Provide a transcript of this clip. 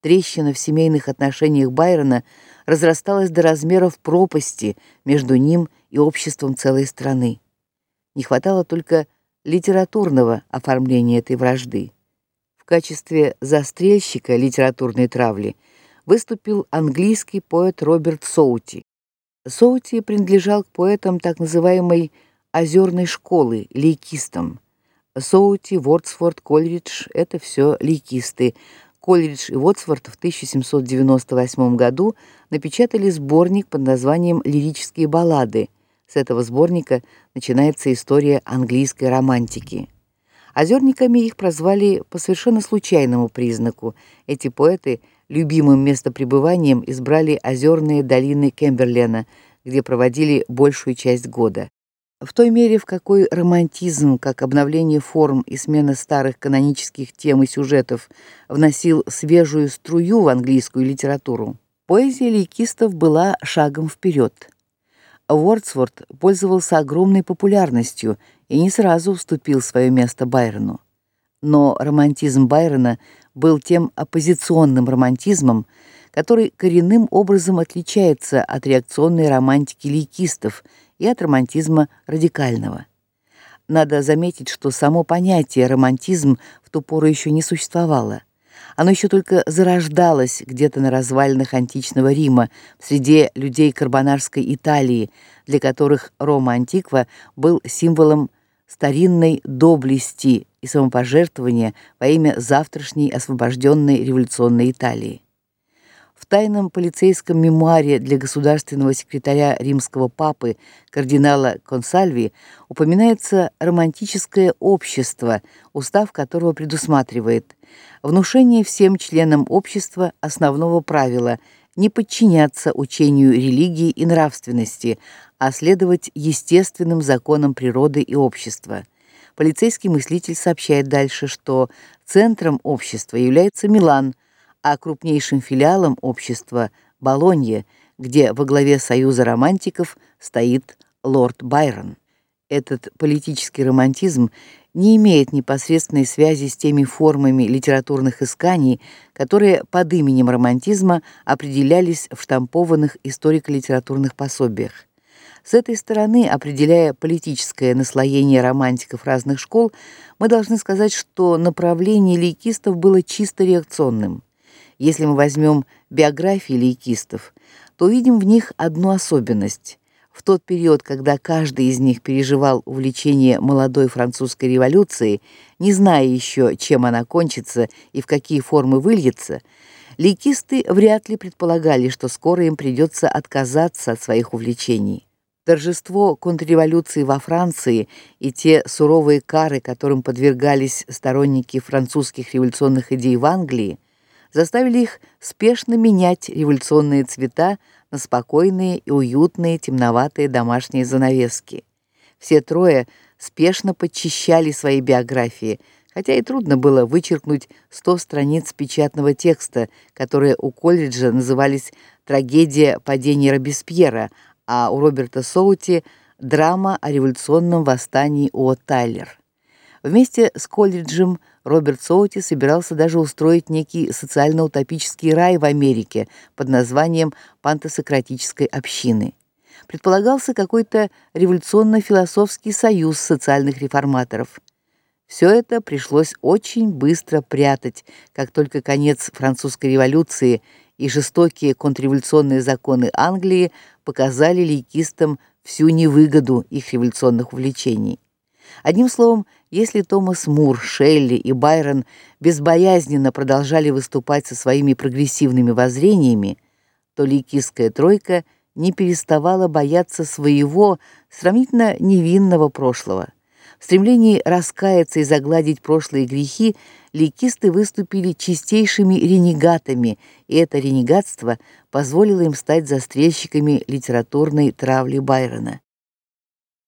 Трещина в семейных отношениях Байрона разрасталась до размеров пропасти между ним и обществом целой страны. Не хватало только литературного оформления этой вражды. В качестве застрельщика литературной травли выступил английский поэт Роберт Соути. Соути принадлежал к поэтам так называемой озерной школы, лейкистам. Соути, Вордсворт, Кольридж это все лейкисты. Кольридж и Вордсворт в 1798 году напечатали сборник под названием Лирические баллады. С этого сборника начинается история английской романтики. Озерниками их прозвали по совершенно случайному признаку. Эти поэты любимым местопребыванием избрали озерные долины Кемберлена, где проводили большую часть года. В той мере, в какой романтизм, как обновление форм и смена старых канонических тем и сюжетов, вносил свежую струю в английскую литературу, поэзия лейкистов была шагом вперед. Вордсворт пользовался огромной популярностью и не сразу уступил свое место Байрону. Но романтизм Байрона был тем оппозиционным романтизмом, который коренным образом отличается от реакционной романтики лейкистов и от романтизма радикального. Надо заметить, что само понятие романтизм в ту пору еще не существовало. Оно еще только зарождалось где-то на развалинах античного Рима, в среде людей карбонарской Италии, для которых Рома антиква был символом старинной доблести и самопожертвования во имя завтрашней освобожденной революционной Италии. В тайном полицейском мемуаре для государственного секретаря римского папы кардинала Консальви упоминается романтическое общество, устав которого предусматривает внушение всем членам общества основного правила не подчиняться учению религии и нравственности, а следовать естественным законам природы и общества. Полицейский мыслитель сообщает дальше, что центром общества является Милан – а крупнейшим филиалом общества Болонье, где во главе союза романтиков стоит лорд Байрон. Этот политический романтизм не имеет непосредственной связи с теми формами литературных исканий, которые под именем романтизма определялись в штампованных историко-литературных пособиях. С этой стороны, определяя политическое наслоение романтиков разных школ, мы должны сказать, что направление лейкистов было чисто реакционным. Если мы возьмем биографии лейкистов, то увидим в них одну особенность. В тот период, когда каждый из них переживал увлечение молодой французской революцией, не зная еще, чем она кончится и в какие формы выльется, лейкисты вряд ли предполагали, что скоро им придется отказаться от своих увлечений. Торжество контрреволюции во Франции и те суровые кары, которым подвергались сторонники французских революционных идей в Англии, заставили их спешно менять революционные цвета на спокойные и уютные темноватые домашние занавески. Все трое спешно подчищали свои биографии, хотя и трудно было вычеркнуть сто страниц печатного текста, которые у Колледжа назывались «Трагедия падения Робеспьера», а у Роберта Соути «Драма о революционном восстании у Тайлер». Вместе с Колледжем Роберт Соути собирался даже устроить некий социально-утопический рай в Америке под названием Пантосократической общины. Предполагался какой-то революционно-философский союз социальных реформаторов. Все это пришлось очень быстро прятать, как только конец французской революции и жестокие контрреволюционные законы Англии показали лейкистам всю невыгоду их революционных увлечений. Одним словом, если Томас Мур, Шелли и Байрон безбоязненно продолжали выступать со своими прогрессивными воззрениями, то лейкистская тройка не переставала бояться своего сравнительно невинного прошлого. В стремлении раскаяться и загладить прошлые грехи лейкисты выступили чистейшими ренегатами, и это ренегатство позволило им стать застрельщиками литературной травли Байрона.